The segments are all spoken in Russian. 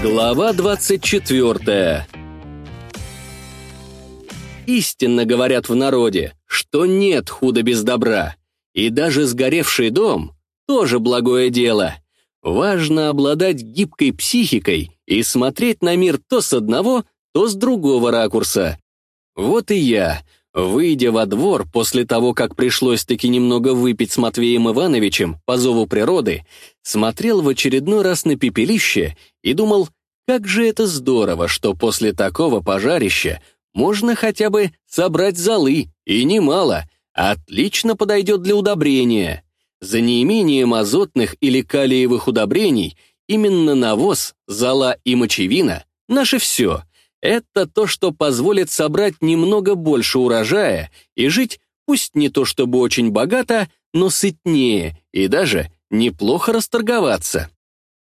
Глава 24 Истинно говорят в народе, что нет худа без добра, и даже сгоревший дом — тоже благое дело. Важно обладать гибкой психикой и смотреть на мир то с одного, то с другого ракурса. Вот и я, выйдя во двор после того, как пришлось-таки немного выпить с Матвеем Ивановичем по зову природы, смотрел в очередной раз на пепелище и думал, как же это здорово, что после такого пожарища можно хотя бы собрать золы, и немало, отлично подойдет для удобрения. За неимением азотных или калиевых удобрений именно навоз, зола и мочевина — наше все. Это то, что позволит собрать немного больше урожая и жить, пусть не то чтобы очень богато, но сытнее и даже неплохо расторговаться.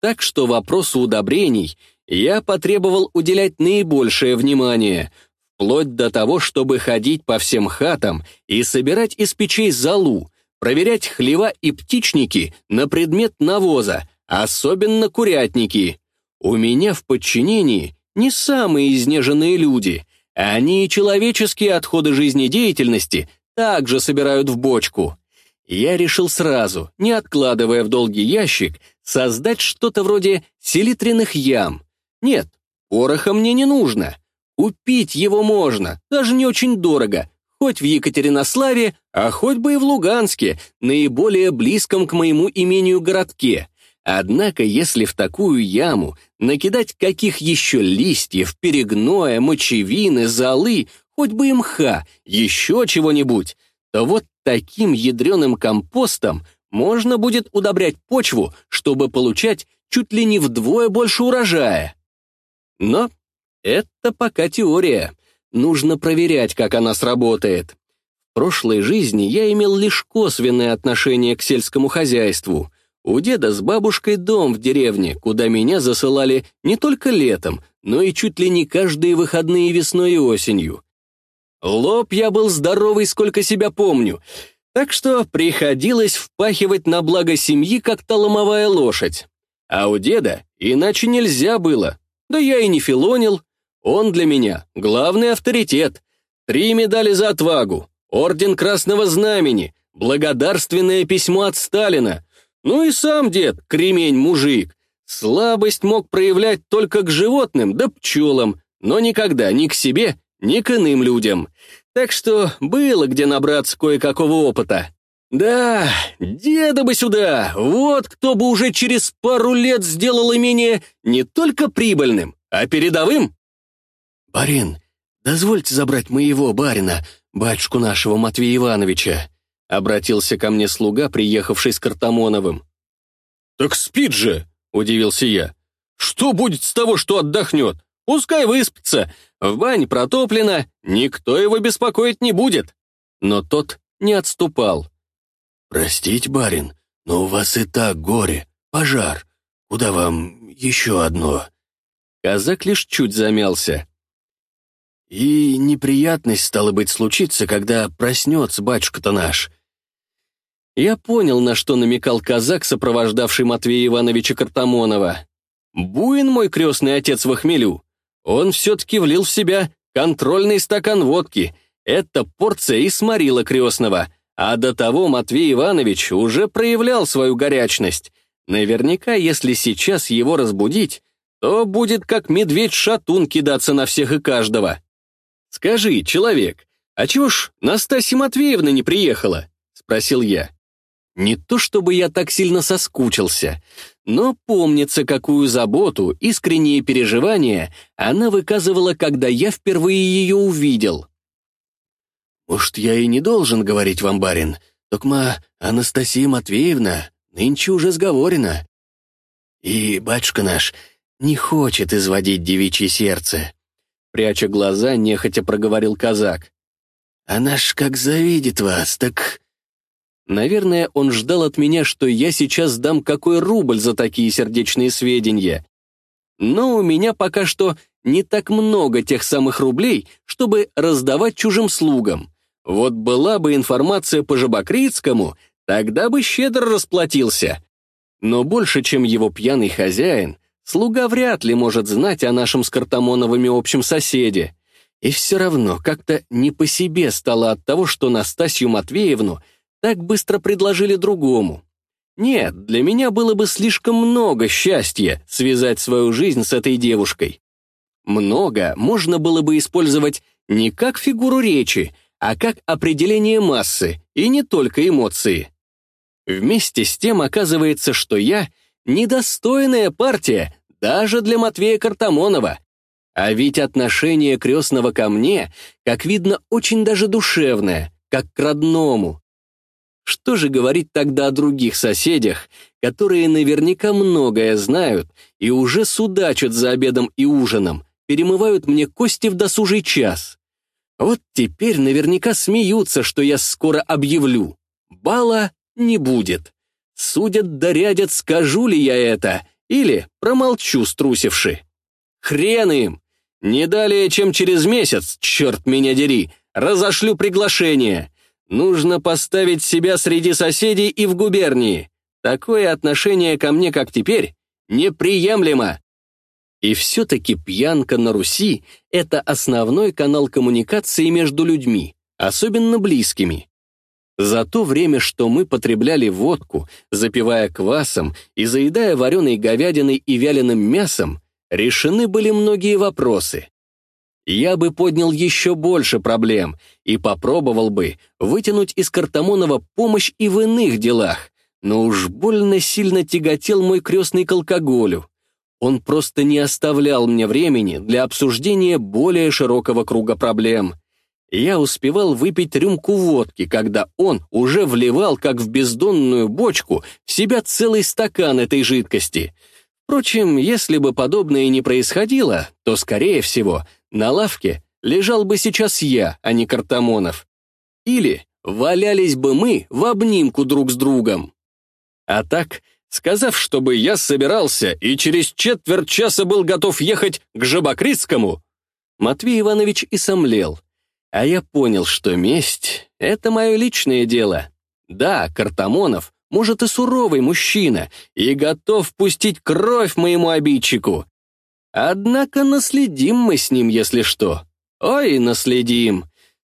Так что вопросу удобрений я потребовал уделять наибольшее внимание, вплоть до того, чтобы ходить по всем хатам и собирать из печей золу, проверять хлева и птичники на предмет навоза, особенно курятники. У меня в подчинении не самые изнеженные люди, они и человеческие отходы жизнедеятельности также собирают в бочку. Я решил сразу, не откладывая в долгий ящик, создать что-то вроде селитренных ям. Нет, пороха мне не нужно. Купить его можно, даже не очень дорого, хоть в Екатеринославе, а хоть бы и в Луганске, наиболее близком к моему имению городке. Однако, если в такую яму накидать каких еще листьев, перегноя, мочевины, золы, хоть бы и мха, еще чего-нибудь, то вот таким ядреным компостом можно будет удобрять почву, чтобы получать чуть ли не вдвое больше урожая. Но это пока теория. Нужно проверять, как она сработает. В прошлой жизни я имел лишь косвенное отношение к сельскому хозяйству. У деда с бабушкой дом в деревне, куда меня засылали не только летом, но и чуть ли не каждые выходные весной и осенью. Лоб я был здоровый, сколько себя помню, так что приходилось впахивать на благо семьи, как та ломовая лошадь. А у деда иначе нельзя было, да я и не филонил, он для меня главный авторитет. Три медали за отвагу, орден Красного Знамени, благодарственное письмо от Сталина. Ну и сам дед, кремень-мужик. Слабость мог проявлять только к животным да пчелам, но никогда ни к себе, ни к иным людям. Так что было где набраться кое-какого опыта. Да, деда бы сюда, вот кто бы уже через пару лет сделал имение не только прибыльным, а передовым. «Барин, дозвольте забрать моего барина, батюшку нашего Матвея Ивановича», обратился ко мне слуга, приехавший с Картамоновым. «Так спит же!» — удивился я. «Что будет с того, что отдохнет? Пускай выспится. В бане протоплено, никто его беспокоить не будет». Но тот не отступал. «Простите, барин, но у вас и так горе, пожар. Куда вам еще одно?» Казак лишь чуть замялся. И неприятность, стало быть, случится, когда проснется батюшка-то наш. Я понял, на что намекал казак, сопровождавший Матвея Ивановича Картамонова. Буин мой крестный отец в охмелю. Он все-таки влил в себя контрольный стакан водки. Эта порция и сморила крестного. А до того Матвей Иванович уже проявлял свою горячность. Наверняка, если сейчас его разбудить, то будет как медведь-шатун кидаться на всех и каждого. «Скажи, человек, а чего ж Настасья Матвеевна не приехала?» — спросил я. Не то чтобы я так сильно соскучился, но помнится, какую заботу, искренние переживания она выказывала, когда я впервые ее увидел. «Может, я и не должен говорить вам, барин, только Анастасия Матвеевна нынче уже сговорена. И батюшка наш не хочет изводить девичье сердце. Пряча глаза, нехотя проговорил казак. «Она ж как завидит вас, так...» Наверное, он ждал от меня, что я сейчас дам какой рубль за такие сердечные сведения. Но у меня пока что не так много тех самых рублей, чтобы раздавать чужим слугам. Вот была бы информация по Жабокритскому, тогда бы щедро расплатился. Но больше, чем его пьяный хозяин, Слуга вряд ли может знать о нашем с Картамоновыми общем соседе. И все равно как-то не по себе стало от того, что Настасью Матвеевну так быстро предложили другому. Нет, для меня было бы слишком много счастья связать свою жизнь с этой девушкой. Много можно было бы использовать не как фигуру речи, а как определение массы, и не только эмоции. Вместе с тем оказывается, что я — недостойная партия даже для Матвея Картамонова. А ведь отношение крестного ко мне, как видно, очень даже душевное, как к родному. Что же говорить тогда о других соседях, которые наверняка многое знают и уже судачат за обедом и ужином, перемывают мне кости в досужий час? Вот теперь наверняка смеются, что я скоро объявлю. Бала не будет. Судят да рядят, скажу ли я это, или промолчу, струсивши. Хрен им! Не далее, чем через месяц, черт меня дери, разошлю приглашение. Нужно поставить себя среди соседей и в губернии. Такое отношение ко мне, как теперь, неприемлемо. И все-таки пьянка на Руси — это основной канал коммуникации между людьми, особенно близкими. За то время, что мы потребляли водку, запивая квасом и заедая вареной говядиной и вяленым мясом, решены были многие вопросы я бы поднял еще больше проблем и попробовал бы вытянуть из Картамонова помощь и в иных делах, но уж больно сильно тяготел мой крестный к алкоголю. Он просто не оставлял мне времени для обсуждения более широкого круга проблем. Я успевал выпить рюмку водки, когда он уже вливал, как в бездонную бочку, в себя целый стакан этой жидкости. Впрочем, если бы подобное не происходило, то, скорее всего, на лавке лежал бы сейчас я, а не Картамонов. Или валялись бы мы в обнимку друг с другом. А так, сказав, чтобы я собирался и через четверть часа был готов ехать к Жабокритскому, Матвей Иванович и сомлел. А я понял, что месть — это мое личное дело. Да, Картамонов, может, и суровый мужчина, и готов пустить кровь моему обидчику, Однако наследим мы с ним, если что. Ой, наследим.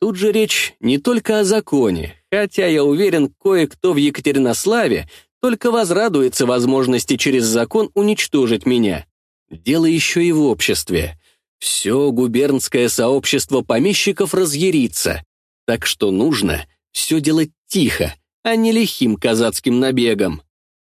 Тут же речь не только о законе, хотя я уверен, кое-кто в Екатеринославе только возрадуется возможности через закон уничтожить меня. Дело еще и в обществе. Все губернское сообщество помещиков разъярится, так что нужно все делать тихо, а не лихим казацким набегом.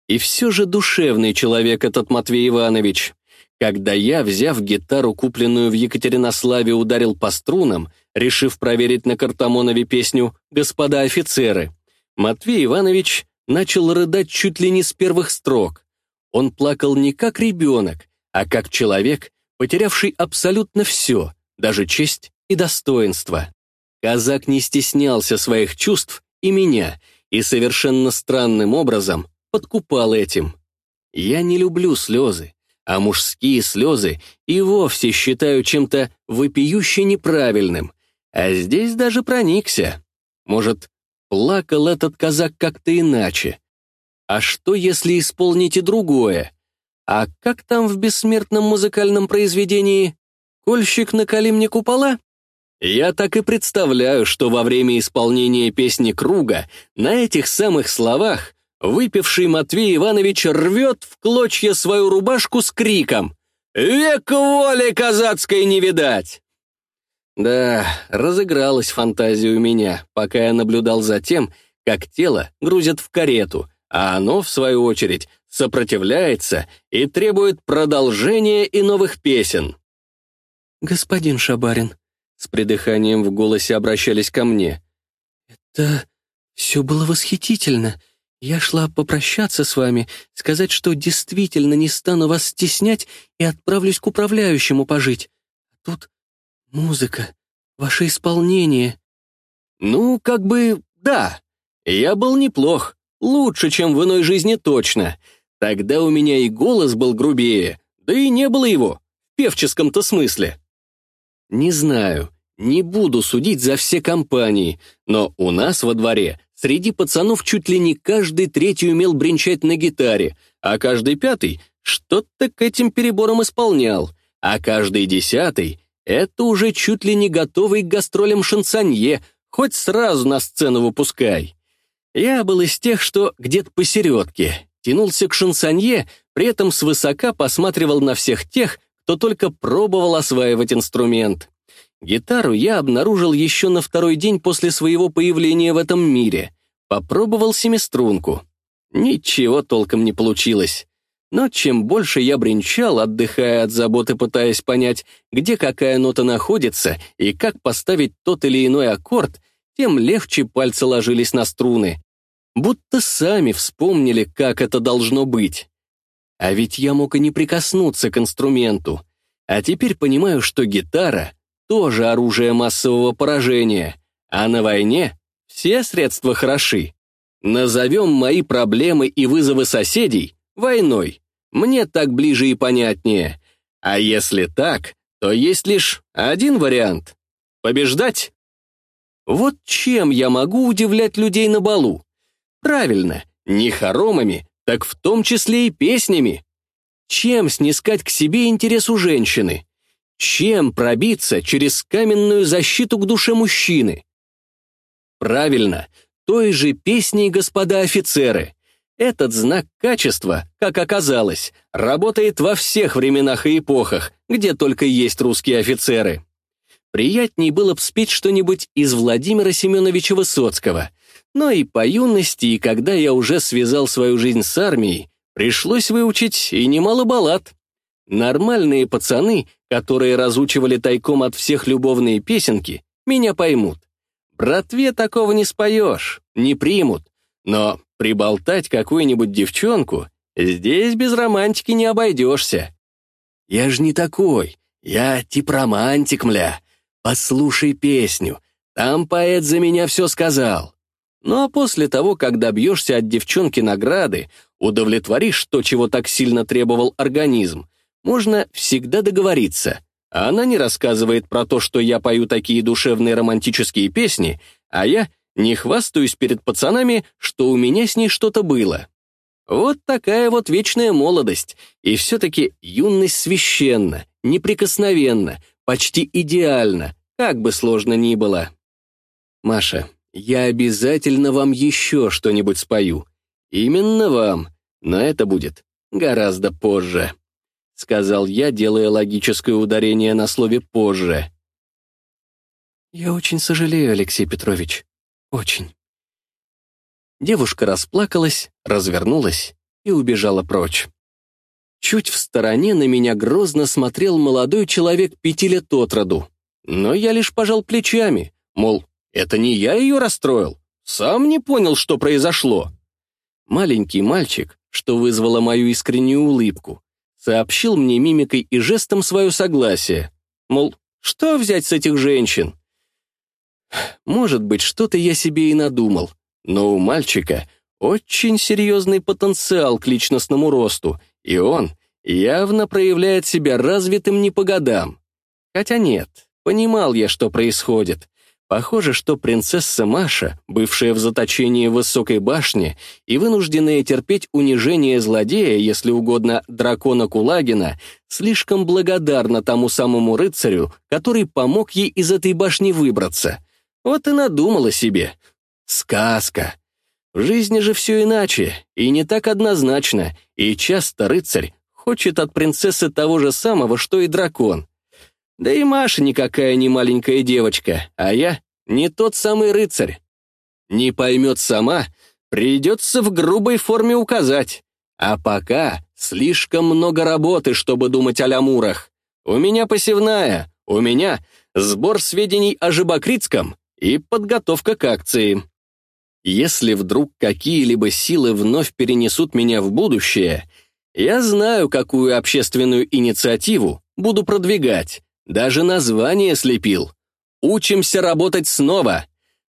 И все же душевный человек этот Матвей Иванович. Когда я, взяв гитару, купленную в Екатеринославе, ударил по струнам, решив проверить на Картамонове песню «Господа офицеры», Матвей Иванович начал рыдать чуть ли не с первых строк. Он плакал не как ребенок, а как человек, потерявший абсолютно все, даже честь и достоинство. Казак не стеснялся своих чувств и меня, и совершенно странным образом подкупал этим. Я не люблю слезы, а мужские слезы и вовсе считаю чем-то вопиюще неправильным, а здесь даже проникся. Может, плакал этот казак как-то иначе. А что, если исполните другое? А как там в бессмертном музыкальном произведении «Кольщик накали мне купола»? Я так и представляю, что во время исполнения песни «Круга» на этих самых словах выпивший Матвей Иванович рвет в клочья свою рубашку с криком «Век воли казацкой не видать!» Да, разыгралась фантазия у меня, пока я наблюдал за тем, как тело грузят в карету, а оно, в свою очередь, сопротивляется и требует продолжения и новых песен. «Господин Шабарин», — с придыханием в голосе обращались ко мне, «это все было восхитительно», я шла попрощаться с вами, сказать, что действительно не стану вас стеснять и отправлюсь к управляющему пожить. А тут музыка, ваше исполнение. Ну, как бы, да. Я был неплох. Лучше, чем в иной жизни точно. Тогда у меня и голос был грубее, да и не было его, в певческом-то смысле. Не знаю, не буду судить за все компании, но у нас во дворе Среди пацанов чуть ли не каждый третий умел бренчать на гитаре, а каждый пятый что-то к этим переборам исполнял, а каждый десятый — это уже чуть ли не готовый к гастролям шансонье, хоть сразу на сцену выпускай. Я был из тех, что где-то посередке, тянулся к шансонье, при этом свысока посматривал на всех тех, кто только пробовал осваивать инструмент. Гитару я обнаружил еще на второй день после своего появления в этом мире. Попробовал семиструнку. Ничего толком не получилось. Но чем больше я бренчал, отдыхая от заботы, пытаясь понять, где какая нота находится и как поставить тот или иной аккорд, тем легче пальцы ложились на струны. Будто сами вспомнили, как это должно быть. А ведь я мог и не прикоснуться к инструменту. А теперь понимаю, что гитара — тоже оружие массового поражения, а на войне все средства хороши. Назовем мои проблемы и вызовы соседей войной. Мне так ближе и понятнее. А если так, то есть лишь один вариант — побеждать. Вот чем я могу удивлять людей на балу? Правильно, не хоромами, так в том числе и песнями. Чем снискать к себе интерес у женщины? Чем пробиться через каменную защиту к душе мужчины? Правильно, той же песней, господа офицеры. Этот знак качества, как оказалось, работает во всех временах и эпохах, где только есть русские офицеры. Приятней было б спеть что-нибудь из Владимира Семеновича Высоцкого, но и по юности, и когда я уже связал свою жизнь с армией, пришлось выучить и немало баллад. Нормальные пацаны, которые разучивали тайком от всех любовные песенки, меня поймут. Братве такого не споешь, не примут, но приболтать какую-нибудь девчонку здесь без романтики не обойдешься. Я ж не такой, я тип романтик, мля. Послушай песню, там поэт за меня все сказал. Ну а после того, как добьешься от девчонки награды, удовлетворишь то, чего так сильно требовал организм, можно всегда договориться. Она не рассказывает про то, что я пою такие душевные романтические песни, а я не хвастаюсь перед пацанами, что у меня с ней что-то было. Вот такая вот вечная молодость, и все-таки юность священна, неприкосновенна, почти идеальна, как бы сложно ни было. Маша, я обязательно вам еще что-нибудь спою. Именно вам, но это будет гораздо позже», — сказал я, делая логическое ударение на слове «позже». «Я очень сожалею, Алексей Петрович. Очень». Девушка расплакалась, развернулась и убежала прочь. Чуть в стороне на меня грозно смотрел молодой человек пяти лет от роду, но я лишь пожал плечами, мол, это не я ее расстроил. Сам не понял, что произошло. Маленький мальчик, что вызвало мою искреннюю улыбку, сообщил мне мимикой и жестом свое согласие. Мол, что взять с этих женщин? Может быть, что-то я себе и надумал, но у мальчика очень серьезный потенциал к личностному росту, и он явно проявляет себя развитым не по годам. Хотя нет, понимал я, что происходит. Похоже, что принцесса Маша, бывшая в заточении высокой башне и вынужденная терпеть унижение злодея, если угодно, дракона Кулагина, слишком благодарна тому самому рыцарю, который помог ей из этой башни выбраться. Вот и надумала себе. Сказка. В жизни же все иначе, и не так однозначно, и часто рыцарь хочет от принцессы того же самого, что и дракон — да и Маша никакая не маленькая девочка, а я не тот самый рыцарь. Не поймет сама, придется в грубой форме указать. А пока слишком много работы, чтобы думать о лямурах. У меня посевная, у меня сбор сведений о Жибокритском и подготовка к акции. Если вдруг какие-либо силы вновь перенесут меня в будущее, я знаю, какую общественную инициативу буду продвигать, даже название слепил. Учимся работать снова.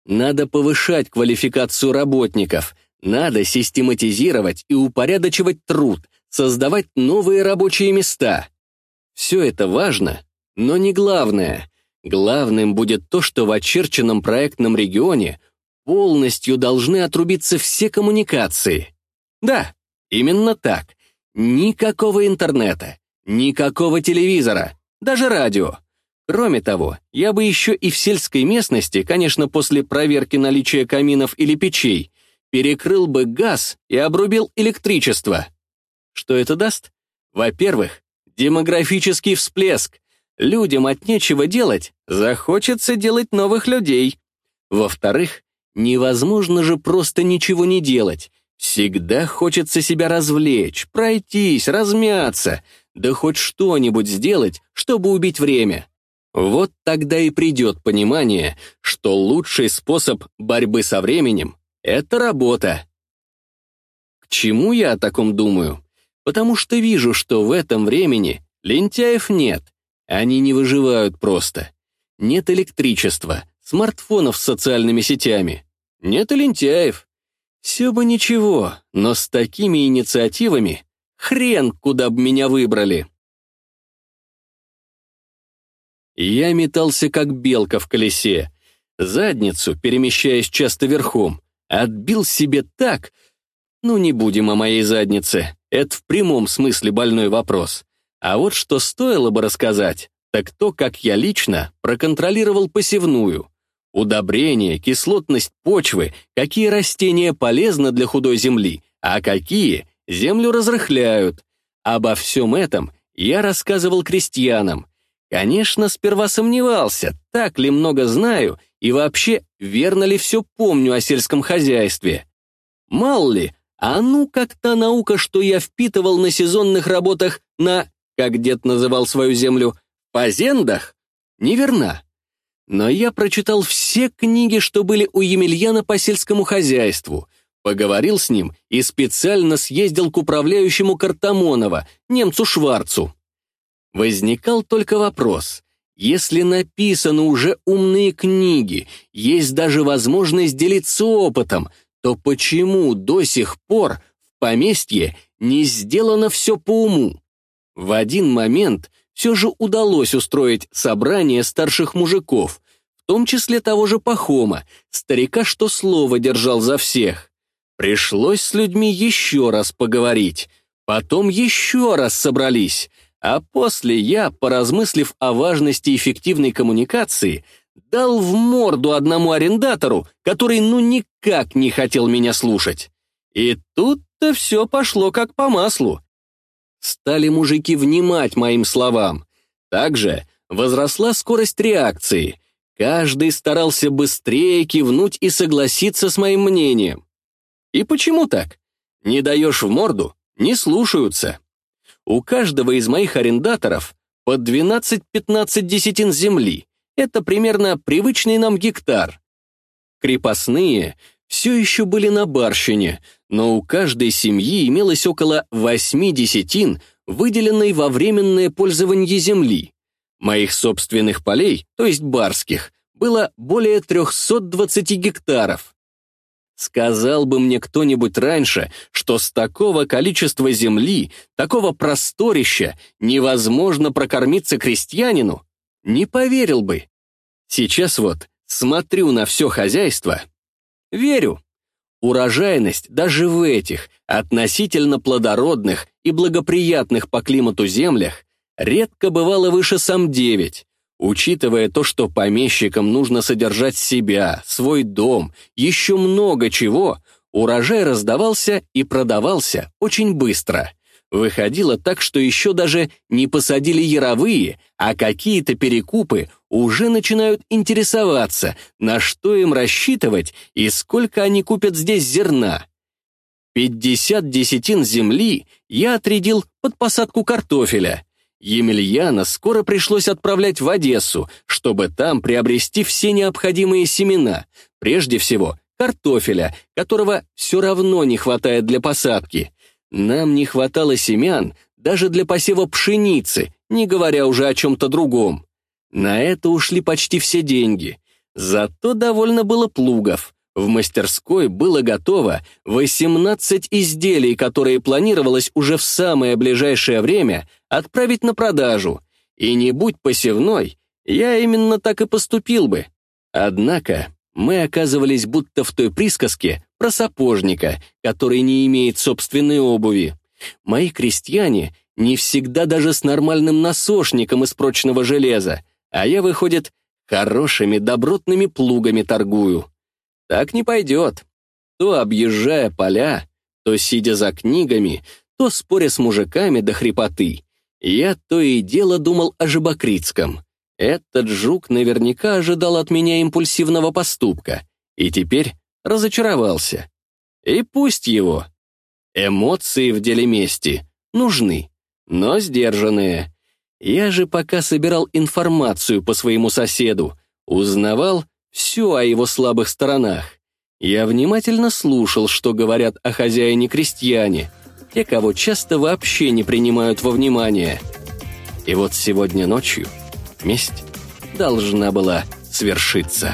Надо повышать квалификацию работников. Надо систематизировать и упорядочивать труд, создавать новые рабочие места. Все это важно, но не главное. Главным будет то, что в очерченном проектном регионе полностью должны отрубиться все коммуникации. Да, именно так. Никакого интернета, никакого телевизора, даже радио. Кроме того, я бы еще и в сельской местности, конечно, после проверки наличия каминов или печей, перекрыл бы газ и обрубил электричество. Что это даст? Во-первых, демографический всплеск. Людям от нечего делать, захочется делать новых людей. Во-вторых, невозможно же просто ничего не делать. Всегда хочется себя развлечь, пройтись, размяться, да хоть что-нибудь сделать, чтобы убить время. Вот тогда и придет понимание, что лучший способ борьбы со временем — это работа. К чему я о таком думаю? Потому что вижу, что в этом времени лентяев нет. Они не выживают просто. Нет электричества, смартфонов с социальными сетями. Нет и лентяев. Все бы ничего, но с такими инициативами хрен, куда бы меня выбрали. Я метался, как белка в колесе. Задницу, перемещаясь часто верхом, отбил себе так... Ну, не будем о моей заднице. Это в прямом смысле больной вопрос. А вот что стоило бы рассказать, так то, как я лично проконтролировал посевную. Удобрение, кислотность почвы, какие растения полезны для худой земли, а какие землю разрыхляют. Обо всем этом я рассказывал крестьянам, Конечно, сперва сомневался, так ли много знаю и вообще верно ли все помню о сельском хозяйстве. Мало ли, а ну как та наука, что я впитывал на сезонных работах на, как дед называл свою землю, позендах, неверна. Но я прочитал все книги, что были у Емельяна по сельскому хозяйству, поговорил с ним и специально съездил к управляющему Картамонова, немцу Шварцу. Возникал только вопрос. Если написаны уже умные книги, есть даже возможность делиться опытом, то почему до сих пор в поместье не сделано все по уму? В один момент все же удалось устроить собрание старших мужиков, в том числе того же Пахома, старика, что слово держал за всех. Пришлось с людьми еще раз поговорить, потом еще раз собрались — а после я, поразмыслив о важности эффективной коммуникации, дал в морду одному арендатору, который ну никак не хотел меня слушать. И тут-то все пошло как по маслу. Стали мужики внимать моим словам. Также возросла скорость реакции. Каждый старался быстрее кивнуть и согласиться с моим мнением. И почему так? Не даешь в морду, не слушаются. У каждого из моих арендаторов по 12-15 десятин земли. Это примерно привычный нам гектар. Крепостные все еще были на барщине, но у каждой семьи имелось около 8 десятин, выделенной во временное пользование земли. Моих собственных полей, то есть барских, было более 320 гектаров. Сказал бы мне кто-нибудь раньше, что с такого количества земли, такого просторища невозможно прокормиться крестьянину, не поверил бы. Сейчас вот смотрю на все хозяйство, верю. Урожайность даже в этих относительно плодородных и благоприятных по климату землях редко бывала выше сам 9, Учитывая то, что помещикам нужно содержать себя, свой дом, еще много чего, урожай раздавался и продавался очень быстро. Выходило так, что еще даже не посадили яровые, а какие-то перекупы уже начинают интересоваться, на что им рассчитывать и сколько они купят здесь зерна. 50 десятин земли я отрядил под посадку картофеля. Емельяна скоро пришлось отправлять в Одессу, чтобы там приобрести все необходимые семена, прежде всего картофеля, которого все равно не хватает для посадки. Нам не хватало семян даже для посева пшеницы, не говоря уже о чем-то другом. На это ушли почти все деньги. Зато довольно было плугов. В мастерской было готово 18 изделий, которые планировалось уже в самое ближайшее время отправить на продажу. И не будь посевной, я именно так и поступил бы. Однако мы оказывались будто в той присказке про сапожника, который не имеет собственной обуви. Мои крестьяне не всегда даже с нормальным насошником из прочного железа, а я, выходит, хорошими добротными плугами торгую. Так не пойдет. То объезжая поля, то сидя за книгами, то споря с мужиками до хрипоты. Я то и дело думал о Жабокритском. Этот жук наверняка ожидал от меня импульсивного поступка, и теперь разочаровался. И пусть его. Эмоции в деле мести нужны, но сдержанные. Я же пока собирал информацию по своему соседу, узнавал все о его слабых сторонах. Я внимательно слушал, что говорят о хозяине-крестьяне, те, кого часто вообще не принимают во внимание. И вот сегодня ночью месть должна была свершиться.